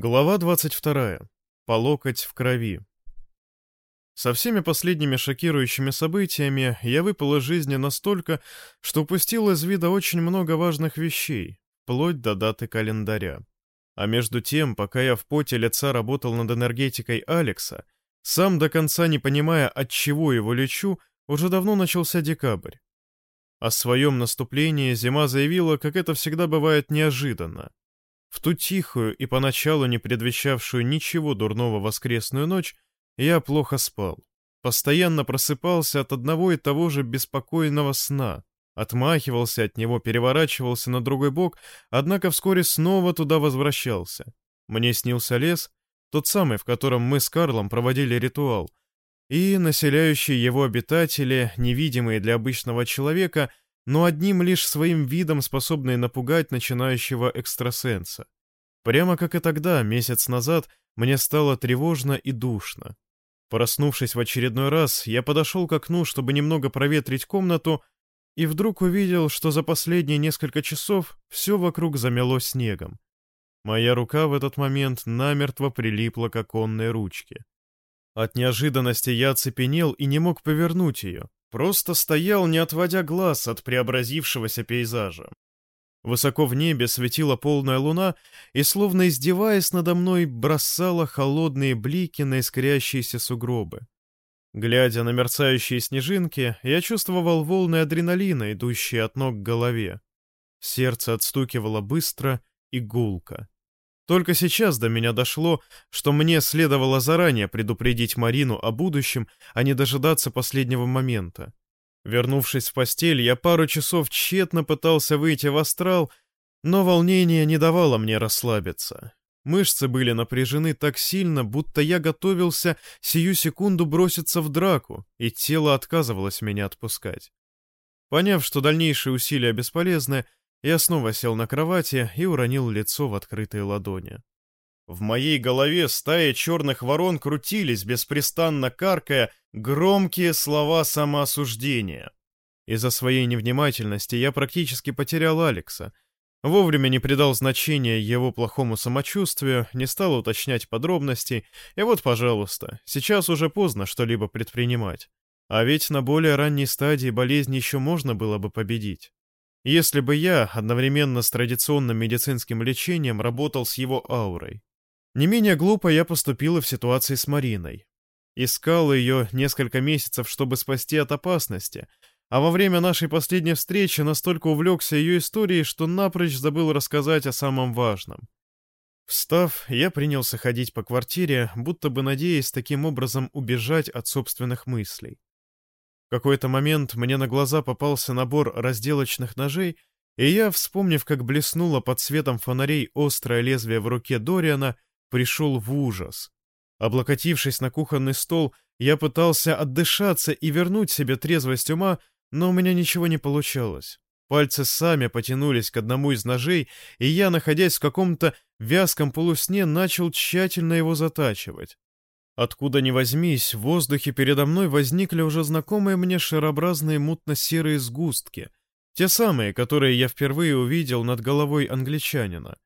Глава 22. По локоть в крови. Со всеми последними шокирующими событиями я выпал из жизни настолько, что упустил из вида очень много важных вещей, вплоть до даты календаря. А между тем, пока я в поте лица работал над энергетикой Алекса, сам до конца не понимая, от чего его лечу, уже давно начался декабрь. О своем наступлении зима заявила, как это всегда бывает неожиданно. В ту тихую и поначалу не предвещавшую ничего дурного воскресную ночь я плохо спал. Постоянно просыпался от одного и того же беспокойного сна, отмахивался от него, переворачивался на другой бок, однако вскоре снова туда возвращался. Мне снился лес, тот самый, в котором мы с Карлом проводили ритуал, и населяющие его обитатели, невидимые для обычного человека, но одним лишь своим видом способные напугать начинающего экстрасенса. Прямо как и тогда, месяц назад, мне стало тревожно и душно. Проснувшись в очередной раз, я подошел к окну, чтобы немного проветрить комнату, и вдруг увидел, что за последние несколько часов все вокруг замело снегом. Моя рука в этот момент намертво прилипла к оконной ручке. От неожиданности я оцепенел и не мог повернуть ее. Просто стоял, не отводя глаз от преобразившегося пейзажа. Высоко в небе светила полная луна и, словно издеваясь надо мной, бросала холодные блики на искрящиеся сугробы. Глядя на мерцающие снежинки, я чувствовал волны адреналина, идущие от ног к голове. Сердце отстукивало быстро и гулко. Только сейчас до меня дошло, что мне следовало заранее предупредить Марину о будущем, а не дожидаться последнего момента. Вернувшись в постель, я пару часов тщетно пытался выйти в астрал, но волнение не давало мне расслабиться. Мышцы были напряжены так сильно, будто я готовился сию секунду броситься в драку, и тело отказывалось меня отпускать. Поняв, что дальнейшие усилия бесполезны, я снова сел на кровати и уронил лицо в открытые ладони. В моей голове стая черных ворон крутились, беспрестанно каркая, громкие слова самоосуждения. Из-за своей невнимательности я практически потерял Алекса. Вовремя не придал значения его плохому самочувствию, не стал уточнять подробностей, и вот, пожалуйста, сейчас уже поздно что-либо предпринимать. А ведь на более ранней стадии болезни еще можно было бы победить. Если бы я одновременно с традиционным медицинским лечением работал с его аурой. Не менее глупо я поступила в ситуации с Мариной. Искал ее несколько месяцев, чтобы спасти от опасности, а во время нашей последней встречи настолько увлекся ее историей, что напрочь забыл рассказать о самом важном. Встав, я принялся ходить по квартире, будто бы надеясь таким образом убежать от собственных мыслей. В какой-то момент мне на глаза попался набор разделочных ножей, и я, вспомнив, как блеснуло под светом фонарей острое лезвие в руке Дориана, пришел в ужас. Облокотившись на кухонный стол, я пытался отдышаться и вернуть себе трезвость ума, но у меня ничего не получалось. Пальцы сами потянулись к одному из ножей, и я, находясь в каком-то вязком полусне, начал тщательно его затачивать. Откуда ни возьмись, в воздухе передо мной возникли уже знакомые мне шарообразные мутно-серые сгустки, те самые, которые я впервые увидел над головой англичанина.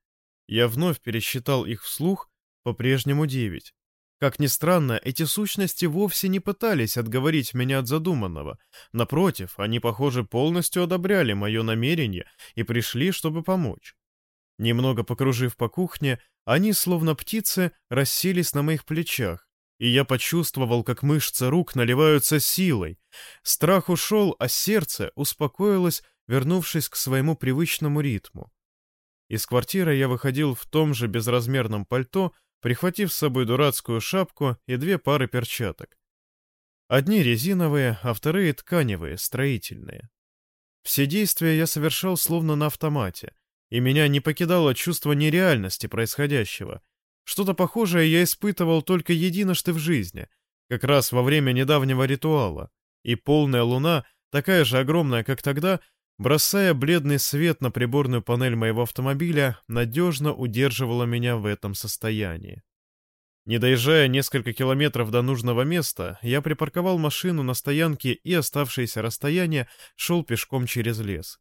Я вновь пересчитал их вслух, по-прежнему девять. Как ни странно, эти сущности вовсе не пытались отговорить меня от задуманного. Напротив, они, похоже, полностью одобряли мое намерение и пришли, чтобы помочь. Немного покружив по кухне, они, словно птицы, расселись на моих плечах, и я почувствовал, как мышцы рук наливаются силой. Страх ушел, а сердце успокоилось, вернувшись к своему привычному ритму. Из квартиры я выходил в том же безразмерном пальто, прихватив с собой дурацкую шапку и две пары перчаток. Одни резиновые, а вторые тканевые, строительные. Все действия я совершал словно на автомате, и меня не покидало чувство нереальности происходящего — что-то похожее я испытывал только единожды в жизни, как раз во время недавнего ритуала, и полная луна, такая же огромная, как тогда, бросая бледный свет на приборную панель моего автомобиля, надежно удерживала меня в этом состоянии. Не доезжая несколько километров до нужного места, я припарковал машину на стоянке и оставшееся расстояние шел пешком через лес.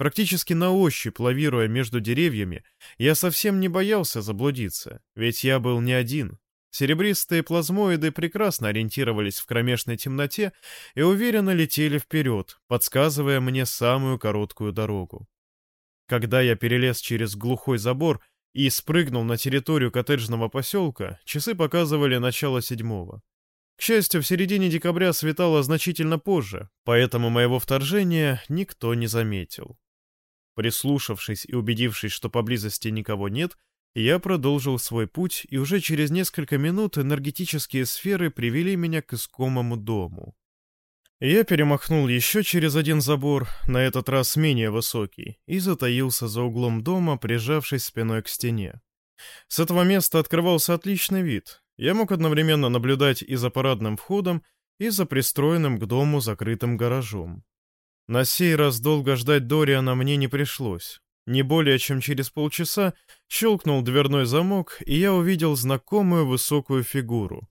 Практически на ощупь лавируя между деревьями, я совсем не боялся заблудиться, ведь я был не один. Серебристые плазмоиды прекрасно ориентировались в кромешной темноте и уверенно летели вперед, подсказывая мне самую короткую дорогу. Когда я перелез через глухой забор и спрыгнул на территорию коттеджного поселка, часы показывали начало седьмого. К счастью, в середине декабря светало значительно позже, поэтому моего вторжения никто не заметил. Прислушавшись и убедившись, что поблизости никого нет, я продолжил свой путь, и уже через несколько минут энергетические сферы привели меня к искомому дому. Я перемахнул еще через один забор, на этот раз менее высокий, и затаился за углом дома, прижавшись спиной к стене. С этого места открывался отличный вид. Я мог одновременно наблюдать и за парадным входом, и за пристроенным к дому закрытым гаражом. На сей раз долго ждать Дориана мне не пришлось. Не более чем через полчаса щелкнул дверной замок, и я увидел знакомую высокую фигуру.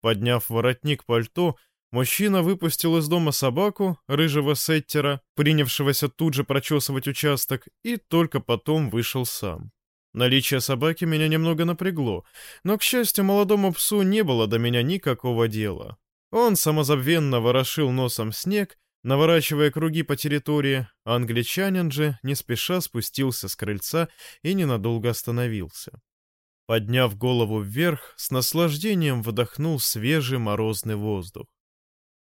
Подняв воротник пальто, мужчина выпустил из дома собаку, рыжего сеттера, принявшегося тут же прочесывать участок, и только потом вышел сам. Наличие собаки меня немного напрягло, но, к счастью, молодому псу не было до меня никакого дела. Он самозабвенно ворошил носом снег наворачивая круги по территории, англичанин же не спеша спустился с крыльца и ненадолго остановился. Подняв голову вверх, с наслаждением вдохнул свежий морозный воздух.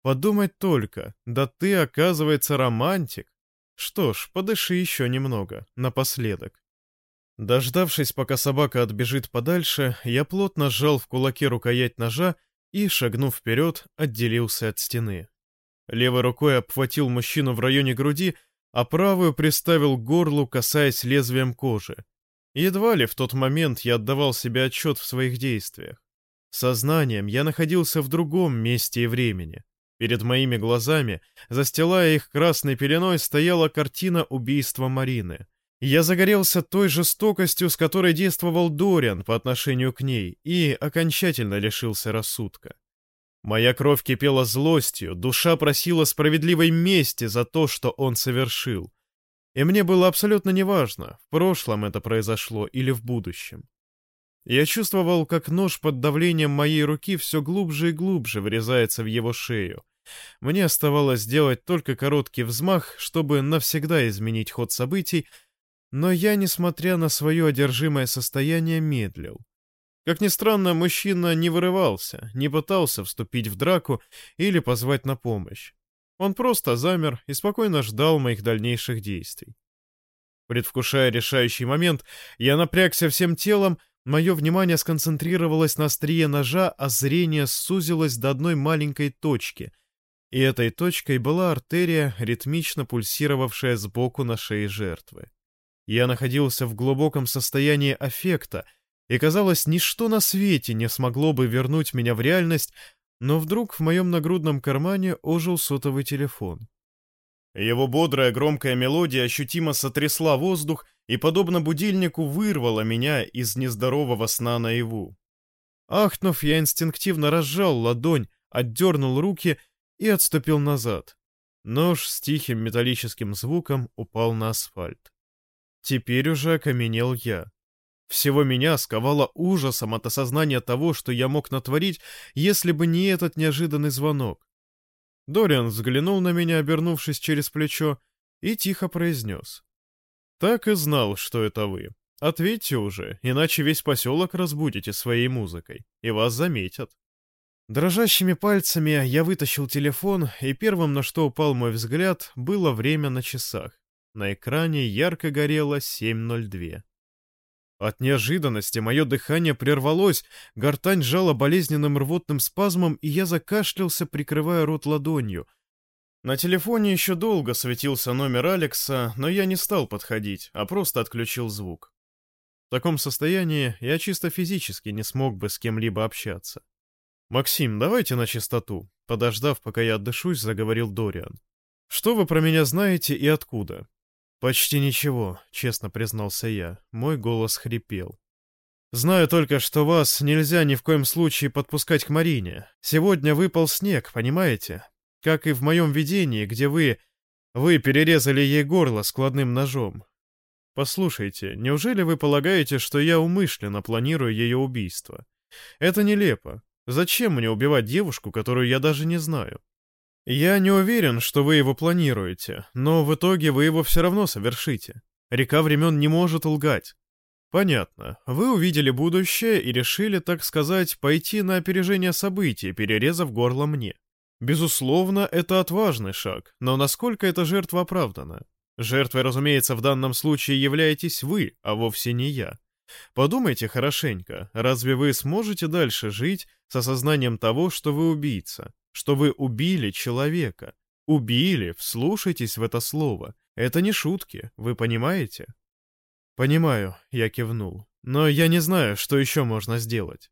Подумать только, да ты, оказывается, романтик. Что ж, подыши еще немного, напоследок. Дождавшись, пока собака отбежит подальше, я плотно сжал в кулаке рукоять ножа и, шагнув вперед, отделился от стены. Левой рукой обхватил мужчину в районе груди, а правую приставил к горлу, касаясь лезвием кожи. Едва ли в тот момент я отдавал себе отчет в своих действиях. Сознанием я находился в другом месте и времени. Перед моими глазами, застилая их красной пеленой, стояла картина убийства Марины. Я загорелся той жестокостью, с которой действовал Дориан по отношению к ней, и окончательно лишился рассудка. Моя кровь кипела злостью, душа просила справедливой мести за то, что он совершил. И мне было абсолютно неважно, в прошлом это произошло или в будущем. Я чувствовал, как нож под давлением моей руки все глубже и глубже врезается в его шею. Мне оставалось сделать только короткий взмах, чтобы навсегда изменить ход событий, но я, несмотря на свое одержимое состояние, медлил. Как ни странно, мужчина не вырывался, не пытался вступить в драку или позвать на помощь. Он просто замер и спокойно ждал моих дальнейших действий. Предвкушая решающий момент, я напрягся всем телом, мое внимание сконцентрировалось на острие ножа, а зрение сузилось до одной маленькой точки. И этой точкой была артерия, ритмично пульсировавшая сбоку на шее жертвы. Я находился в глубоком состоянии аффекта — и, казалось, ничто на свете не смогло бы вернуть меня в реальность, но вдруг в моем нагрудном кармане ожил сотовый телефон. Его бодрая громкая мелодия ощутимо сотрясла воздух и, подобно будильнику, вырвала меня из нездорового сна наяву. Ахнув, я инстинктивно разжал ладонь, отдернул руки и отступил назад. Нож с тихим металлическим звуком упал на асфальт. Теперь уже окаменел я. Всего меня сковало ужасом от осознания того, что я мог натворить, если бы не этот неожиданный звонок. Дориан взглянул на меня, обернувшись через плечо, и тихо произнес. «Так и знал, что это вы. Ответьте уже, иначе весь поселок разбудите своей музыкой, и вас заметят». Дрожащими пальцами я вытащил телефон, и первым, на что упал мой взгляд, было время на часах. На экране ярко горело 7.02. От неожиданности мое дыхание прервалось, гортань жала болезненным рвотным спазмом, и я закашлялся, прикрывая рот ладонью. На телефоне еще долго светился номер Алекса, но я не стал подходить, а просто отключил звук. В таком состоянии я чисто физически не смог бы с кем-либо общаться. «Максим, давайте на чистоту», — подождав, пока я отдышусь, заговорил Дориан. «Что вы про меня знаете и откуда? «Почти ничего», — честно признался я. Мой голос хрипел. «Знаю только, что вас нельзя ни в коем случае подпускать к Марине. Сегодня выпал снег, понимаете? Как и в моем видении, где вы... Вы перерезали ей горло складным ножом. Послушайте, неужели вы полагаете, что я умышленно планирую ее убийство? Это нелепо. Зачем мне убивать девушку, которую я даже не знаю? Я не уверен, что вы его планируете, но в итоге вы его все равно совершите. Река времен не может лгать. Понятно. Вы увидели будущее и решили, так сказать, пойти на опережение событий, перерезав горло мне. Безусловно, это отважный шаг, но насколько эта жертва оправдана? Жертвой, разумеется, в данном случае являетесь вы, а вовсе не я. Подумайте хорошенько, разве вы сможете дальше жить с осознанием того, что вы убийца, что вы убили человека? Убили, вслушайтесь в это слово. Это не шутки, вы понимаете? Понимаю, я кивнул. Но я не знаю, что еще можно сделать.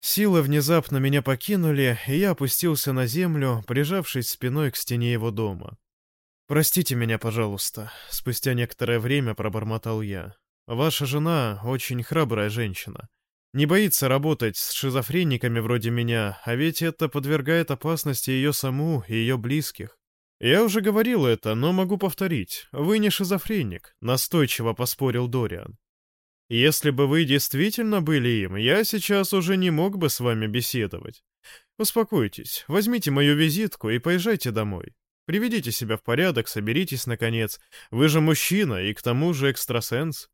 Силы внезапно меня покинули, и я опустился на землю, прижавшись спиной к стене его дома. «Простите меня, пожалуйста», — спустя некоторое время пробормотал я. Ваша жена очень храбрая женщина. Не боится работать с шизофрениками вроде меня, а ведь это подвергает опасности ее саму и ее близких. Я уже говорил это, но могу повторить. Вы не шизофреник, настойчиво поспорил Дориан. Если бы вы действительно были им, я сейчас уже не мог бы с вами беседовать. Успокойтесь, возьмите мою визитку и поезжайте домой. Приведите себя в порядок, соберитесь, наконец. Вы же мужчина и к тому же экстрасенс.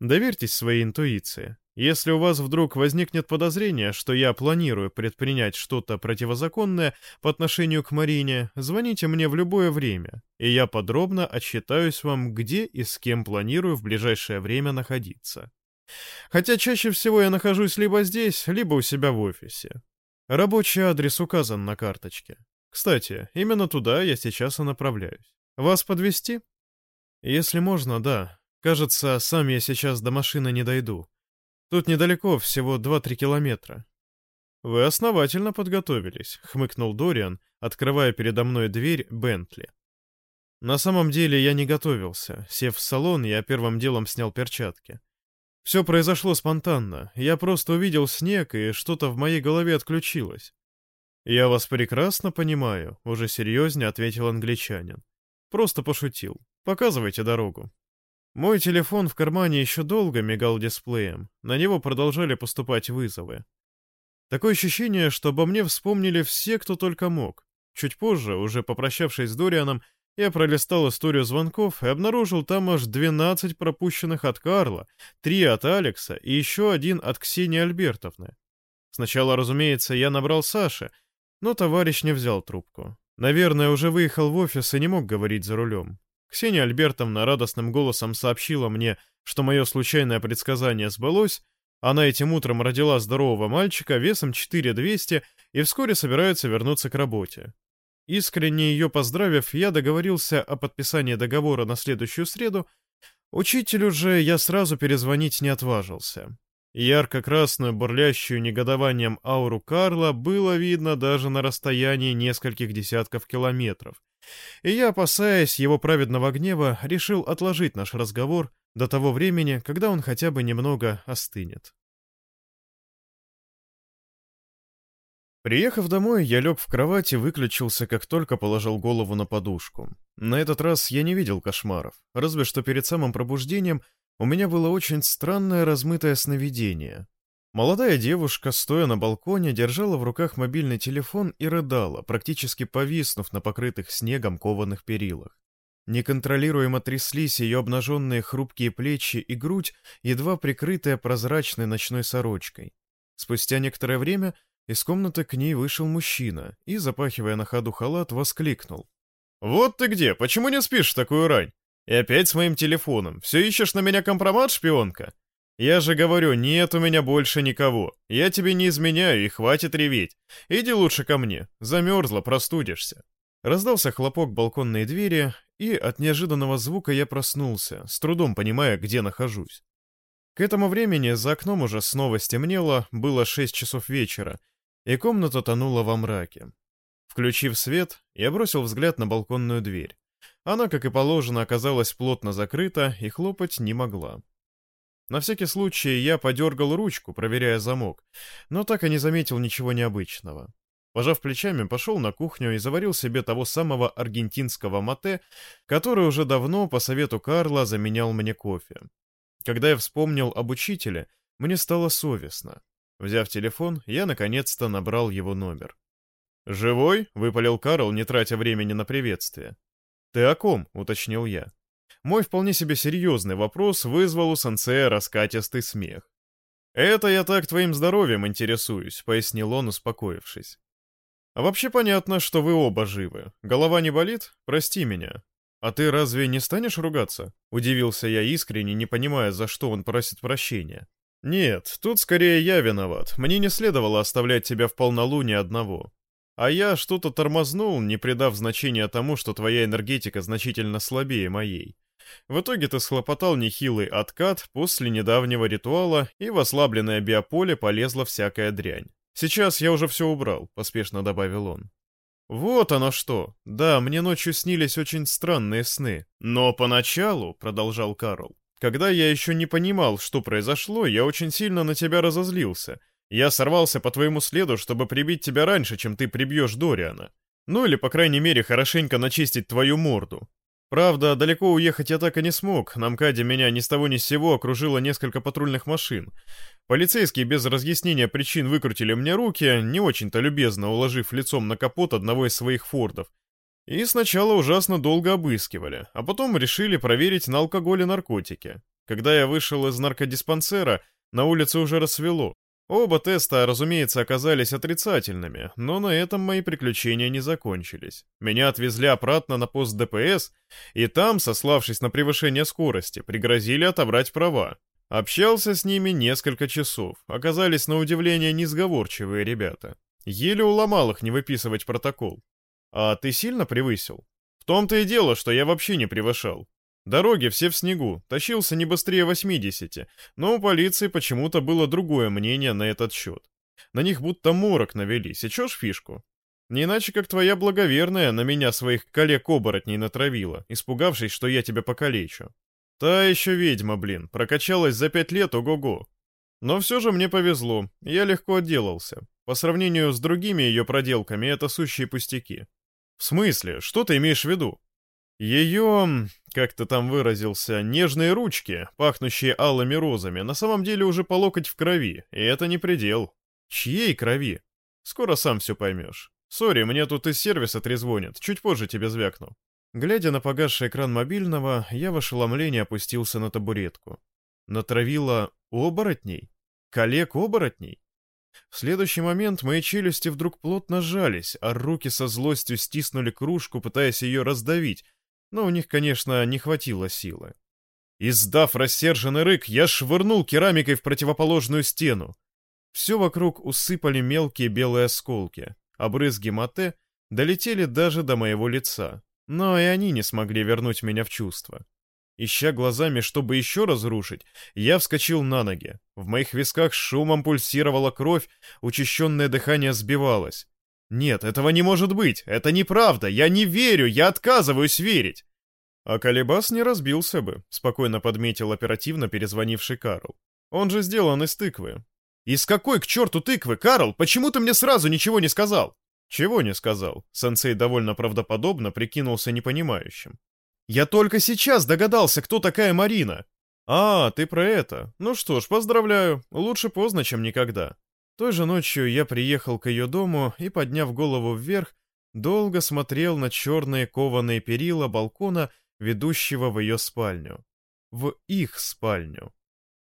Доверьтесь своей интуиции. Если у вас вдруг возникнет подозрение, что я планирую предпринять что-то противозаконное по отношению к Марине, звоните мне в любое время, и я подробно отчитаюсь вам, где и с кем планирую в ближайшее время находиться. Хотя чаще всего я нахожусь либо здесь, либо у себя в офисе. Рабочий адрес указан на карточке. Кстати, именно туда я сейчас и направляюсь. Вас подвести? Если можно, да. Кажется, сам я сейчас до машины не дойду. Тут недалеко, всего 2-3 километра. Вы основательно подготовились, хмыкнул Дориан, открывая передо мной дверь Бентли. На самом деле я не готовился. Сев в салон, я первым делом снял перчатки. Все произошло спонтанно. Я просто увидел снег, и что-то в моей голове отключилось. «Я вас прекрасно понимаю», — уже серьезнее ответил англичанин. «Просто пошутил. Показывайте дорогу». Мой телефон в кармане еще долго мигал дисплеем, на него продолжали поступать вызовы. Такое ощущение, что обо мне вспомнили все, кто только мог. Чуть позже, уже попрощавшись с Дорианом, я пролистал историю звонков и обнаружил там аж 12 пропущенных от Карла, 3 от Алекса и еще один от Ксении Альбертовны. Сначала, разумеется, я набрал Саше, но товарищ не взял трубку. Наверное, уже выехал в офис и не мог говорить за рулем. Ксения Альбертовна радостным голосом сообщила мне, что мое случайное предсказание сбылось, она этим утром родила здорового мальчика весом 4200 и вскоре собирается вернуться к работе. Искренне ее поздравив, я договорился о подписании договора на следующую среду. Учителю же я сразу перезвонить не отважился. Ярко-красную, бурлящую негодованием ауру Карла было видно даже на расстоянии нескольких десятков километров, и я, опасаясь его праведного гнева, решил отложить наш разговор до того времени, когда он хотя бы немного остынет. Приехав домой, я лег в кровать и выключился, как только положил голову на подушку. На этот раз я не видел кошмаров, разве что перед самым пробуждением у меня было очень странное размытое сновидение. Молодая девушка, стоя на балконе, держала в руках мобильный телефон и рыдала, практически повиснув на покрытых снегом кованых перилах. Неконтролируемо тряслись ее обнаженные хрупкие плечи и грудь, едва прикрытая прозрачной ночной сорочкой. Спустя некоторое время из комнаты к ней вышел мужчина и, запахивая на ходу халат, воскликнул. «Вот ты где! Почему не спишь такую рань? И опять с моим телефоном. Все ищешь на меня компромат, шпионка? Я же говорю, нет у меня больше никого. Я тебе не изменяю и хватит реветь. Иди лучше ко мне. Замерзла, простудишься. Раздался хлопок балконной двери, и от неожиданного звука я проснулся, с трудом понимая, где нахожусь. К этому времени за окном уже снова стемнело, было шесть часов вечера, и комната тонула во мраке. Включив свет, я бросил взгляд на балконную дверь. Она, как и положено, оказалась плотно закрыта и хлопать не могла. На всякий случай я подергал ручку, проверяя замок, но так и не заметил ничего необычного. Пожав плечами, пошел на кухню и заварил себе того самого аргентинского мате, который уже давно, по совету Карла, заменял мне кофе. Когда я вспомнил об учителе, мне стало совестно. Взяв телефон, я наконец-то набрал его номер. «Живой?» — выпалил Карл, не тратя времени на приветствие. «Ты о ком?» — уточнил я. Мой вполне себе серьезный вопрос вызвал у сенсея раскатистый смех. «Это я так твоим здоровьем интересуюсь», — пояснил он, успокоившись. «А вообще понятно, что вы оба живы. Голова не болит? Прости меня. А ты разве не станешь ругаться?» Удивился я искренне, не понимая, за что он просит прощения. «Нет, тут скорее я виноват. Мне не следовало оставлять тебя в полнолуние одного. А я что-то тормознул, не придав значения тому, что твоя энергетика значительно слабее моей. В итоге ты схлопотал нехилый откат после недавнего ритуала, и в ослабленное биополе полезла всякая дрянь. Сейчас я уже все убрал», — поспешно добавил он. «Вот оно что! Да, мне ночью снились очень странные сны. Но поначалу, — продолжал Карл, — когда я еще не понимал, что произошло, я очень сильно на тебя разозлился. Я сорвался по твоему следу, чтобы прибить тебя раньше, чем ты прибьешь Дориана. Ну или, по крайней мере, хорошенько начистить твою морду. Правда, далеко уехать я так и не смог. На МКАДе меня ни с того ни с сего окружило несколько патрульных машин. Полицейские без разъяснения причин выкрутили мне руки, не очень-то любезно уложив лицом на капот одного из своих фордов. И сначала ужасно долго обыскивали, а потом решили проверить на алкоголь и наркотики. Когда я вышел из наркодиспансера, на улице уже рассвело. Оба теста, разумеется, оказались отрицательными, но на этом мои приключения не закончились. Меня отвезли обратно на пост ДПС, и там, сославшись на превышение скорости, пригрозили отобрать права. Общался с ними несколько часов, оказались на удивление несговорчивые ребята. Еле уломал их не выписывать протокол. А ты сильно превысил? В том-то и дело, что я вообще не превышал. Дороги все в снегу, тащился не быстрее 80, но у полиции почему-то было другое мнение на этот счет. На них будто морок навели, сечешь фишку? Не иначе, как твоя благоверная на меня своих коллег-оборотней натравила, испугавшись, что я тебя покалечу. Та еще ведьма, блин, прокачалась за пять лет, ого-го. Но все же мне повезло, я легко отделался. По сравнению с другими ее проделками, это сущие пустяки. В смысле, что ты имеешь в виду? Ее, как ты там выразился, нежные ручки, пахнущие алыми розами, на самом деле уже по локоть в крови, и это не предел. Чьей крови? Скоро сам все поймешь. Сори, мне тут из сервиса трезвонят, чуть позже тебе звякну. Глядя на погасший экран мобильного, я в ошеломлении опустился на табуретку. Натравила оборотней? Коллег-оборотней? В следующий момент мои челюсти вдруг плотно сжались, а руки со злостью стиснули кружку, пытаясь ее раздавить, но у них, конечно, не хватило силы. Издав рассерженный рык, я швырнул керамикой в противоположную стену. Все вокруг усыпали мелкие белые осколки, а брызги мате долетели даже до моего лица, но и они не смогли вернуть меня в чувство. Ища глазами, чтобы еще разрушить, я вскочил на ноги. В моих висках шумом пульсировала кровь, учащенное дыхание сбивалось. «Нет, этого не может быть! Это неправда! Я не верю! Я отказываюсь верить!» «А Калибас не разбился бы», — спокойно подметил оперативно перезвонивший Карл. «Он же сделан из тыквы». «Из какой к черту тыквы, Карл? Почему ты мне сразу ничего не сказал?» «Чего не сказал?» Сенсей довольно правдоподобно прикинулся непонимающим. «Я только сейчас догадался, кто такая Марина!» «А, ты про это. Ну что ж, поздравляю. Лучше поздно, чем никогда. Той же ночью я приехал к ее дому и, подняв голову вверх, долго смотрел на черные кованые перила балкона, ведущего в ее спальню. В их спальню.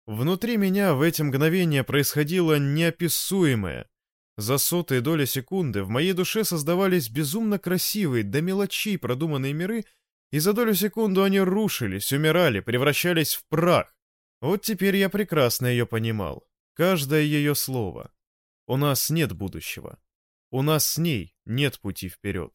Внутри меня в эти мгновения происходило неописуемое. За сотые доли секунды в моей душе создавались безумно красивые, до мелочей продуманные миры, и за долю секунды они рушились, умирали, превращались в прах. Вот теперь я прекрасно ее понимал. Каждое ее слово. У нас нет будущего. У нас с ней нет пути вперед.